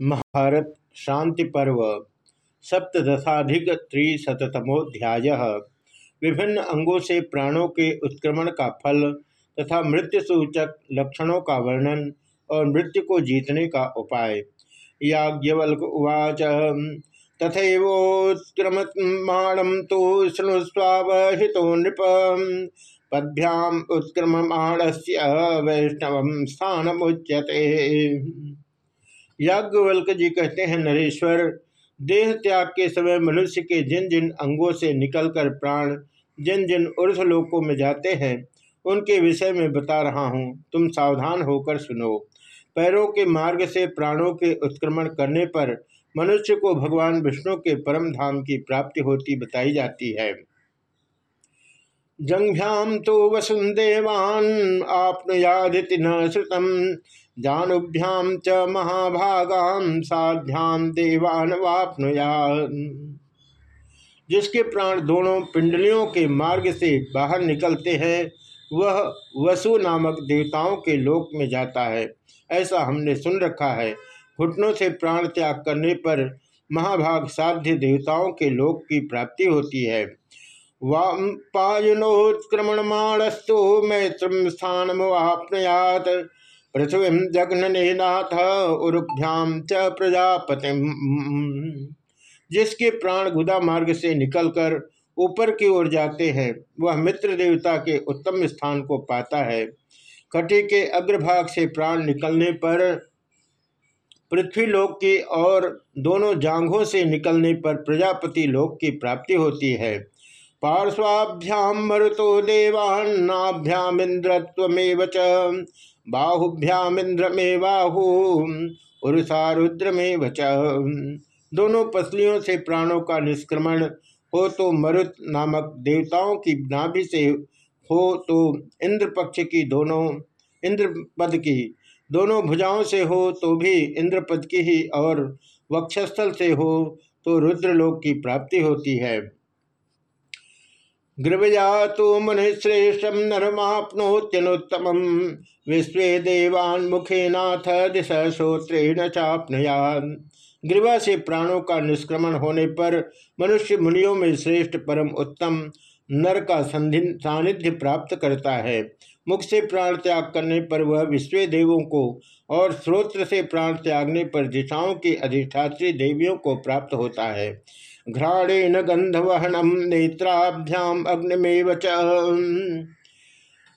महाभारत शांति पर्व सप्तशाधिक त्रिशतमोध्याय विभिन्न अंगों से प्राणों के उत्क्रमण का फल तथा मृत्यु सूचक लक्षणों का वर्णन और मृत्यु को जीतने का उपाय। याज्ञवल्क उवाच तथोत्क्रममाणम तो शृणुस्वावहितो नृप। पद्भ्याम उत्क्रममाण से वैष्णव स्थान मुच्यते याज्ञवल्क जी कहते हैं, नरेश्वर, देह त्याग के समय मनुष्य के जिन जिन अंगों से निकलकर प्राण जिन जिन ऊर्धलोकों में जाते हैं, उनके विषय में बता रहा हूँ। तुम सावधान होकर सुनो। पैरों के मार्ग से प्राणों के उत्क्रमण करने पर मनुष्य को भगवान विष्णु के परम धाम की प्राप्ति होती बताई जाती है। जंघ्याम तो वसुदेवान आपनुयादिति न श्रुतम। जानुभ्याम च महाभागाम साध्याम देवान वापनुया जिसके प्राण दोनों पिंडलियों के मार्ग से बाहर निकलते हैं, वह वसु नामक देवताओं के लोक में जाता है। ऐसा हमने सुन रखा है। घुटनों से प्राण त्याग करने पर महाभाग साध्य देवताओं के लोक की प्राप्ति होती है। पायुनोत्क्रमणमाणस्तु मैत्रम स्थान आपनयात पृथ्वी जघननाथ उरुभ्याम च प्रजापति। जिसके प्राण गुदा मार्ग से निकलकर ऊपर की ओर जाते हैं, वह मित्र देवता के उत्तम स्थान को पाता है। कटी के अग्रभाग से प्राण निकलने पर, पृथ्वी लोक की और दोनों जांघों से निकलने पर प्रजापति लोक की प्राप्ति होती है। पार्श्वाभ्याम मरुतो देवान्नाभ्याम इंद्रत्वमेव बाहुभ्याम इंद्र में बाहु उषा रुद्र में च। दोनों पसलियों से प्राणों का निष्क्रमण हो तो मरुत नामक देवताओं की नाभि से हो तो इंद्र पक्ष की दोनों इंद्र पद की दोनों भुजाओं से हो तो भी इंद्र पद की ही और वक्षस्थल से हो तो रुद्रलोक की प्राप्ति होती है। गृभया तो मुनिश्रेष्ठम नरमाप्नोत्यनोत्तम विश्व देवान मुखे नाथ दिशा श्रोत्रेण चापनया ग्रीवा से प्राणों का निष्क्रमण होने पर मनुष्य मुनियों में श्रेष्ठ परम उत्तम नर का संधि सानिध्य प्राप्त करता है। मुख से प्राण त्याग करने पर वह विश्व देवों को और स्रोत्र से प्राण त्यागने पर दिशाओं की अधिष्ठात्री देवियों को प्राप्त होता है। घ्राणेन गंधवहनम नेत्राभ्याम अग्निमेव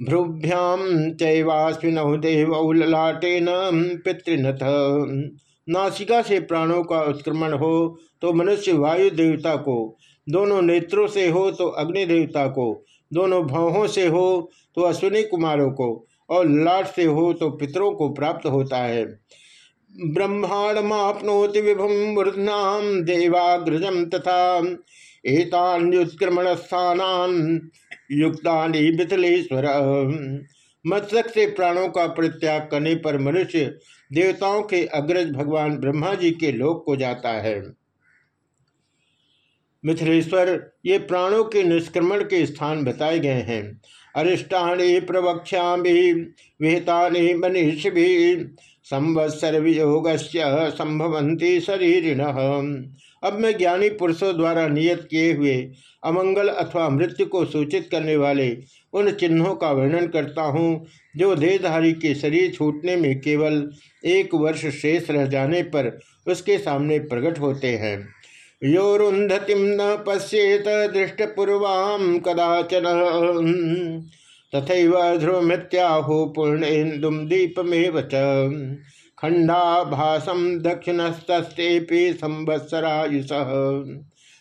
भ्रुभ्याम चैवास्विनौ देवौ ललाटेन पितृनथ। नासिका से प्राणों का उत्क्रमण हो तो मनुष्य वायु देवता को, दोनों नेत्रों से हो तो अग्नि देवता को, दोनों भावों से हो तो अश्विनी कुमारों को, और लाट से हो तो पितरों को प्राप्त होता है। ब्रह्मांडमापनोति विभुम मूर्धनाम देवाग्रजम तथा एतान्युत्क्रमण स्थान युक्तानि बिथलेश्वर मत्सक से प्राणों का परित्याग करने पर मनुष्य देवताओं के अग्रज भगवान ब्रह्मा जी के लोक को जाता है। मिथिलेश्वर ये प्राणों के निष्क्रमण के स्थान बताए गए हैं। अरिष्टाणी प्रवक्षा भी विहिता मनीष भी संवत्सर वियोग संभवंती शरीर अब मैं ज्ञानी पुरुषों द्वारा नियत किए हुए अमंगल अथवा मृत्यु को सूचित करने वाले उन चिन्हों का वर्णन करता हूँ, जो देहधारी के शरीर छूटने में केवल एक वर्ष शेष रह जाने पर उसके सामने प्रकट होते हैं। योरुंधतिम न पश्येत दृष्टपूर्वाम कदाचन। तथा ध्रुवमृत्याहो पूर्णेन्दुम दीपमेव खंडाभासम दक्षिणस्ते संवत्सरायुष।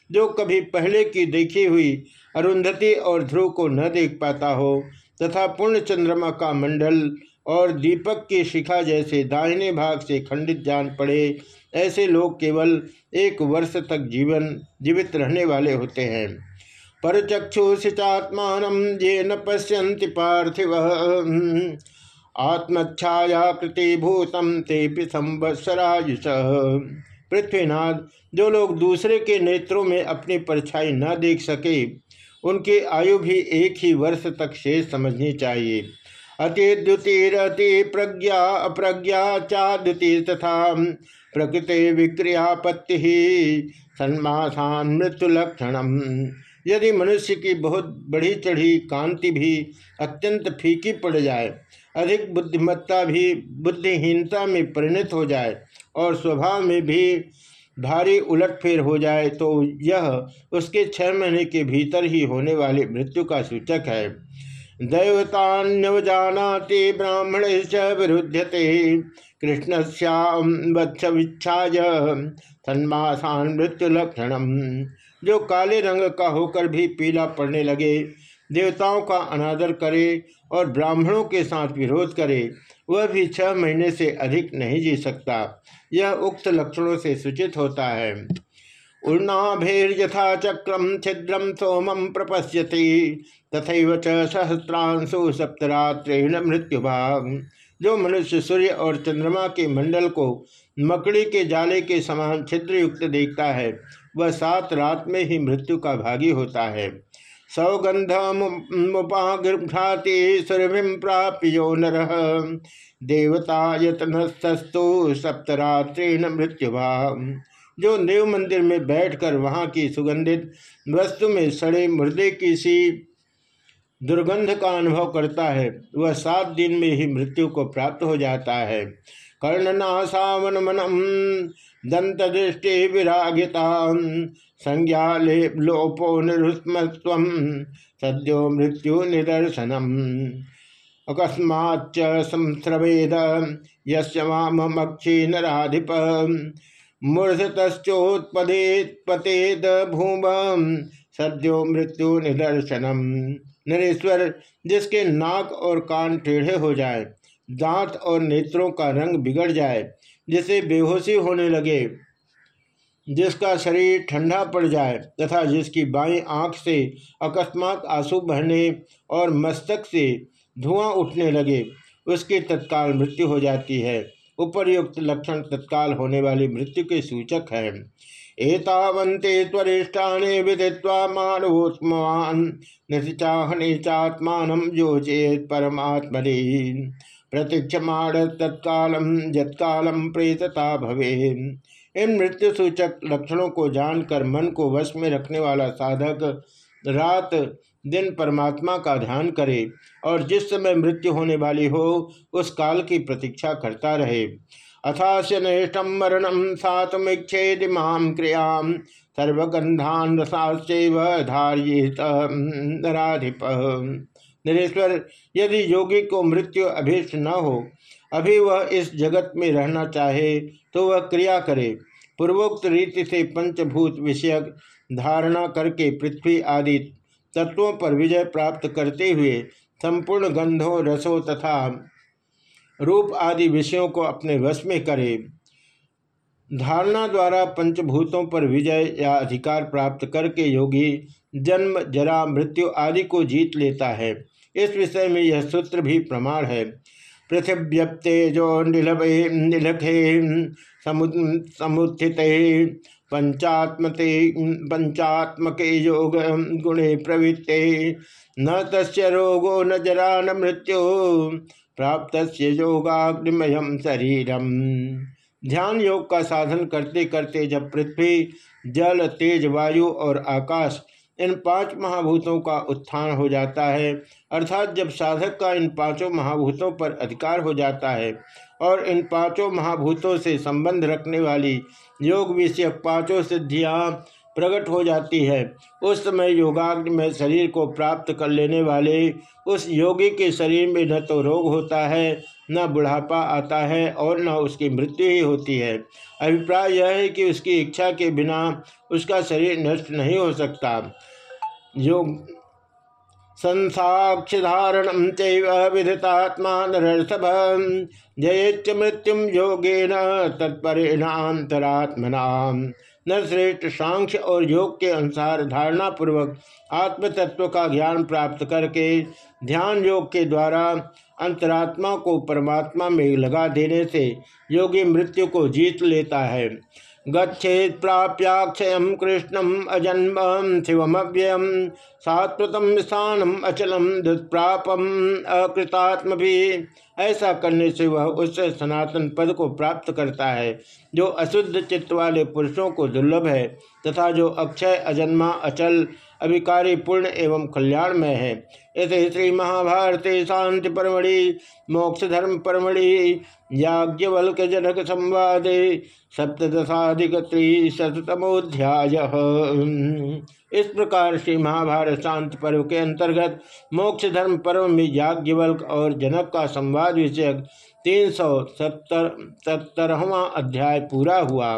जो कभी पहले की देखी हुई अरुंधति और ध्रुव को न देख पाता हो, तथा पूर्ण चंद्रमा का मंडल और दीपक की शिखा जैसे दाहिने भाग से खंडित जान पड़े, ऐसे लोग केवल एक वर्ष तक जीवन, जीवित रहने वाले होते हैं। पर चक्षुषिचात्मान ये न पश्यन्ति पार्थिव। आत्मच्छायाकृति भूतम ते संवत्सरायुष। पृथ्वीनाथ, जो लोग दूसरे के नेत्रों में अपनी परछाई न देख सके, उनकी आयु भी एक ही वर्ष तक शेष समझनी चाहिए। अतिद्युतिरति प्रज्ञा, अप्रज्ञा चाद्युति तथा प्रकृति विक्रियापत्ति सन्मासान मृत्यु लक्षणम यदि मनुष्य की बहुत बढ़ी चढ़ी कांति भी अत्यंत फीकी पड़ जाए, अधिक बुद्धिमत्ता भी बुद्धिहीनता में परिणत हो जाए और स्वभाव में भी भारी उलटफेर हो जाए तो यह उसके छह महीने के भीतर ही होने वाली मृत्यु का सूचक है। दैवतान्यवजानाति ब्राह्मण विरुध्यते। कृष्ण श्यामच्छाय सन्मासान मृत्यु लक्षणम जो काले रंग का होकर भी पीला पड़ने लगे। देवताओं का अनादर करे और ब्राह्मणों के साथ विरोध करे, वह भी छह महीने से अधिक नहीं जी सकता। यह उक्त लक्षणों से सूचित होता है। उर्णाभेर्यथा चक्रम छिद्रम सोमम प्रपश्यति तथा च सहस्रांशु सप्तरात्रेण मृत्युभाग जो मनुष्य सूर्य और चंद्रमा के मंडल को मकड़ी के जाले के समान छिद्र युक्त देखता है वह सात रात में ही मृत्यु का भागी होता है। सौगंध मुपाघाति सुरभिम प्राप्य नर। देवता यतनस्तु सप्तरात्रेण मृत्युभाग जो देव मंदिर में बैठकर वहाँ की सुगंधित वस्तु में सड़े मुर्दे की सी दुर्गंध का अनुभव करता है, वह सात दिन में ही मृत्यु को प्राप्त हो जाता है। कर्णनाशावन मनम दंत दृष्टि विरागिता संज्ञा लेप लोपो निरुस्मत्व सद्यो मृत्यु निदर्शनम अकस्माच्च संस्रवेद यक्षी नाधिप मूर्धतश्चोत्पदेत्पतेद भूम सद्यो मृत्यु निदर्शनम नरेश्वर, जिसके नाक और कान टेढ़े हो जाए दांत और नेत्रों का रंग बिगड़ जाए, जिसे बेहोशी होने लगे, जिसका शरीर ठंडा पड़ जाए तथा जिसकी बाई आँख से अकस्मात आँसू बहने और मस्तक से धुआँ उठने लगे, उसकी तत्काल मृत्यु हो जाती है। उपर्युक्त लक्षण तत्काल होने वाली मृत्यु के सूचक है। एतावंते त्वरिष्ठाने विदित्वा मानवोत्मान निचाहने चात्मान योचेत परमात्मने। प्रतीक्षमाण तत्कालम यत्कालम प्रेतता भवे इन मृत्यु सूचक लक्षणों को जानकर मन को वश में रखने वाला साधक रात दिन परमात्मा का ध्यान करे और जिस समय मृत्यु होने वाली हो, उस काल की प्रतीक्षा करता रहे। अथास्य नष्टम मरणम सातमीक्षेद माम क्रियाम सर्वगंधान रसाश्चैव नराधिप निरेश्वर, यदि योगी को मृत्यु अभीष्ट न हो, अभी वह इस जगत में रहना चाहे तो वह क्रिया करे। पूर्वोक्त रीति से पंचभूत विषयक धारणा करके पृथ्वी आदि तत्वों पर विजय प्राप्त करते हुए संपूर्ण गंधों, रसों तथा रूप आदि विषयों को अपने वश में करे। धारणा द्वारा पंचभूतों पर विजय या अधिकार प्राप्त करके योगी जन्म, जरा, मृत्यु आदि को जीत लेता है। इस विषय में यह सूत्र भी प्रमाण है। पृथिव्यप्तेजो निलभे निलखे समुत्थित, पंचात्मते, पंचात्मके योग गुणे प्रवृत्ते। न तस् रोगो न जरा न मृत्यु प्राप्त योगाग्निमय शरीरम। ध्यान योग का साधन करते करते जब पृथ्वी, जल, तेज, वायु और आकाश इन पाँच महाभूतों का उत्थान हो जाता है। अर्थात जब साधक का इन पाँचों महाभूतों पर अधिकार हो जाता है और इन पाँचों महाभूतों से संबंध रखने वाली योग विषयक पाँचों सिद्धियाँ प्रकट हो जाती है, उस समय योगाग्नि में शरीर को प्राप्त कर लेने वाले उस योगी के शरीर में न तो रोग होता है न बुढ़ापा आता है और न उसकी मृत्यु ही होती है। अभिप्राय यह है कि उसकी इच्छा के बिना उसका शरीर नष्ट नहीं हो सकता। योग संसाक्षिधारण विधतात्मा नरसभ जयेच मृत्युम योगेन तत्परेणातरात्मना नरश्रेष्ठ सांख्य और योग के अनुसार धारणा पूर्वक आत्म तत्व का ज्ञान प्राप्त करके ध्यान योग के द्वारा अंतरात्मा को परमात्मा में लगा देने से योगी मृत्यु को जीत लेता है। गच्छेत प्राप्याक्षय कृष्णम अजन्म शिवमव्ययम सात्वतम स्थानम अचलम दुष्प्रापम अकृतात्म भी ऐसा करने से वह उस सनातन पद को प्राप्त करता है, जो अशुद्ध चित्त वाले पुरुषों को दुर्लभ है, तथा जो अक्षय अजन्मा अचल अभिकारी पूर्ण एवं कल्याणमय है। इस श्री महाभारती शांति परमढ़ि मोक्ष धर्म परमढ़ि याज्ञवल्क जनक संवादे सप्तशाधिक त्रिशतमोध्याय इस प्रकार श्री महाभारत शांति पर्व के अंतर्गत मोक्ष धर्म पर्व में याज्ञवल्क और जनक का संवाद विषयक तीन सौ सत्तर सत्तरवा अध्याय पूरा हुआ।